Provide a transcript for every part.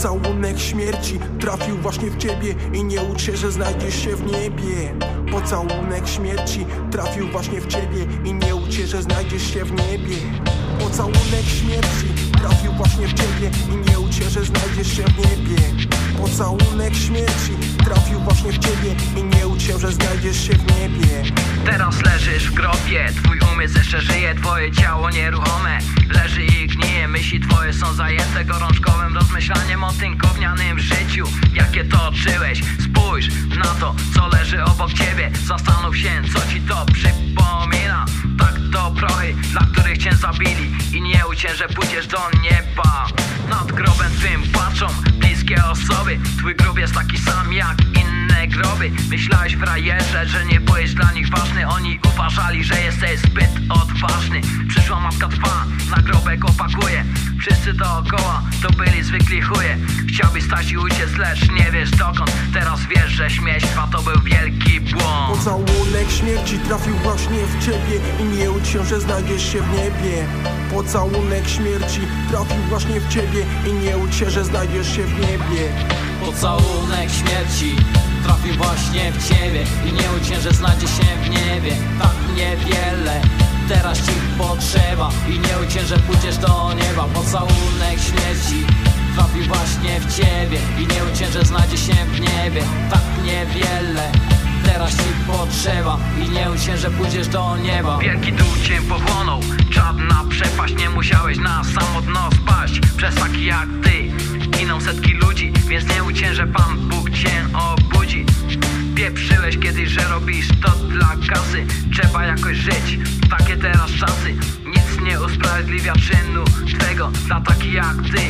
Pocałunek śmierci trafił właśnie w ciebie I nie ucz się, że znajdziesz się w niebie. Pocałunek śmierci trafił właśnie w ciebie I nie ucz się, że znajdziesz się w niebie. Pocałunek śmierci trafił właśnie w ciebie I nie ucz się, że znajdziesz się w niebie. Pocałunek śmierci trafił właśnie w ciebie I nie ucz się, że znajdziesz się w niebie. Teraz leżysz w grobie, twój umysł jeszcze żyje, twoje ciało nieruchome. Leży i gnije, myśli są zajęte gorączkowym rozmyślaniem o tym gównianym życiu. Jakie toczyłeś, spójrz na to, co leży obok ciebie. Zastanów się, co ci to przypomina. Tak to prochy, dla których cię zabili. I nie ucię, że pójdziesz do nieba. Nad grobem twym patrzą bliskie osoby. Twój grób jest taki sam jak inne groby Myślałeś frajerze, że nie byłeś dla nich ważny. Oni uważali, że jesteś zbyt odważny. Przyszła matka twa, nagrobek opakuje. Wszyscy dookoła to byli zwykli chuje. Chciałbyś stać i uciec, lecz nie wiesz dokąd. Teraz wiesz, że śmierć twa to był wielki błąd. Pocałunek śmierci trafił właśnie w ciebie I nie ucz się, że znajdziesz się w niebie. Pocałunek śmierci trafił właśnie w ciebie I nie ucz się, że znajdziesz się w niebie. Pocałunek śmierci trafił właśnie w ciebie. I nie ucię, że znajdzie się w niebie. Tak niewiele teraz ci potrzeba. I nie ucię, że pójdziesz do nieba. Pocałunek śmierci trafił właśnie w ciebie. I nie ucię, że znajdzie się w niebie. Tak niewiele teraz ci potrzeba. I nie ucię, że pójdziesz do nieba. Wielki dół cię pochłonął. Czarna przepaść, nie musiałeś na samo dno spaść. Przez taki jak ty Giną setki ludzi, więc nie ucię, że Pan Bóg cię jakoś żyć, takie teraz czasy Nic nie usprawiedliwia czynu twego. Dla takich jak ty.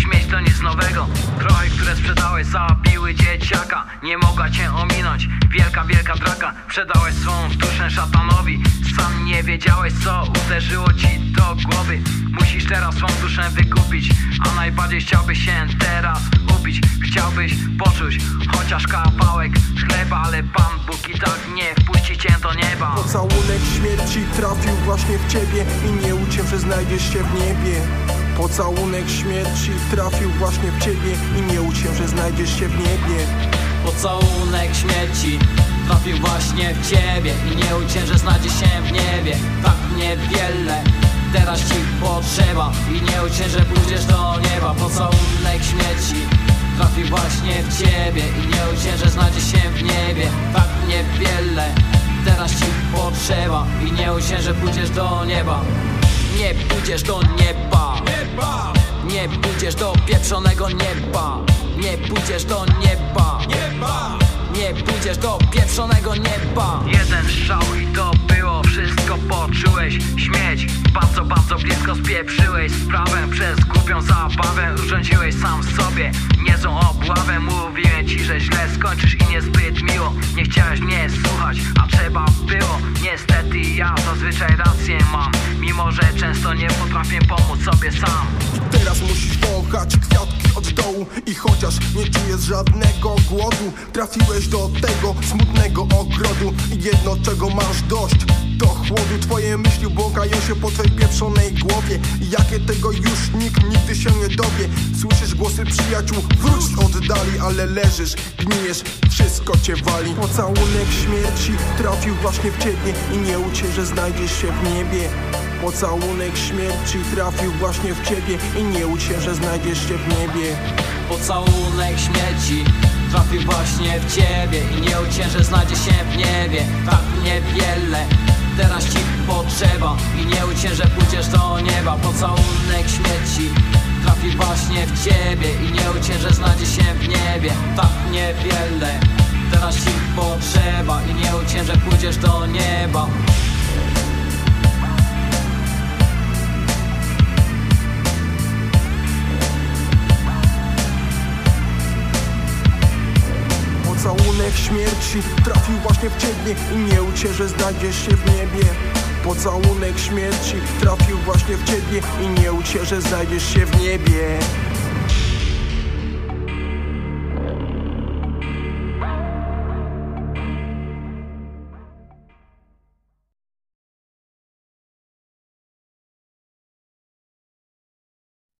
Śmieć to nic nowego. Kroj, które sprzedałeś zabiły dzieciaka. Nie mogła cię ominąć. Wielka, wielka draka. Przedałeś swą duszę szatanowi. Sam nie wiedziałeś co uderzyło ci do głowy. Musisz teraz swą duszę wykupić. A najbardziej chciałbyś się teraz upić Chciałbyś poczuć chociaż kawałek chleba Ale Pan Bóg i tak nie Pocałunek śmierci trafił właśnie w ciebie I nie się, że znajdziesz się w niebie. Pocałunek śmierci trafił właśnie w ciebie I nie się, że znajdziesz się w niebie. Pocałunek śmierci trafił właśnie w ciebie I nie ucię, że znajdzie się w niebie. Tak niewiele teraz ci potrzeba I nie ucię, że pójdziesz do nieba. Pocałunek śmierci trafił właśnie w ciebie I nie ucię, Nie ucię, że pójdziesz do nieba. Nie pójdziesz do nieba. Nie pójdziesz do pieprzonego nieba. Nie pójdziesz do nieba. Nie pójdziesz do pieprzonego nieba. Jeden strzał i to było wszystko. Poczułeś Śmieć, bardzo, bardzo blisko spieprzyłeś Sprawę. Przez głupią zabawę urządziłeś sam sobie Niezłą obławę. Mówiłem ci, że źle skończysz i niezbyt miło. Nie chciałeś mnie słuchać, a trzeba było Niestety ja zazwyczaj rację mam. Mimo, że często nie potrafię pomóc sobie sam. Teraz I chociaż nie czujesz żadnego głodu Trafiłeś do tego smutnego ogrodu. I jedno czego masz dość To chłodu. Twoje myśli błąkają się po twojej pieprzonej głowie. Jakie tego już nikt nigdy się nie dowie. Słyszysz głosy przyjaciół Wróć z oddali, ale leżysz Gnijesz, wszystko cię wali. Pocałunek śmierci trafił właśnie w ciebie. I nie ucz się, że znajdziesz się w niebie Pocałunek śmierci trafił właśnie w ciebie I nie ucz się, że znajdziesz się w niebie. Pocałunek śmierci trafił właśnie w ciebie I nie ucię, że znajdzie się w niebie. Tak niewiele teraz ci potrzeba I nie ucię, że pójdziesz do nieba. Pocałunek śmierci trafił właśnie w ciebie I nie ucię, że znajdzie się w niebie. Tak niewiele teraz ci potrzeba I nie ucię, że pójdziesz do nieba Pocałunek śmierci trafił właśnie w ciebie I nie że znajdziesz się w niebie. Pocałunek śmierci trafił właśnie w ciebie I nie że znajdziesz się w niebie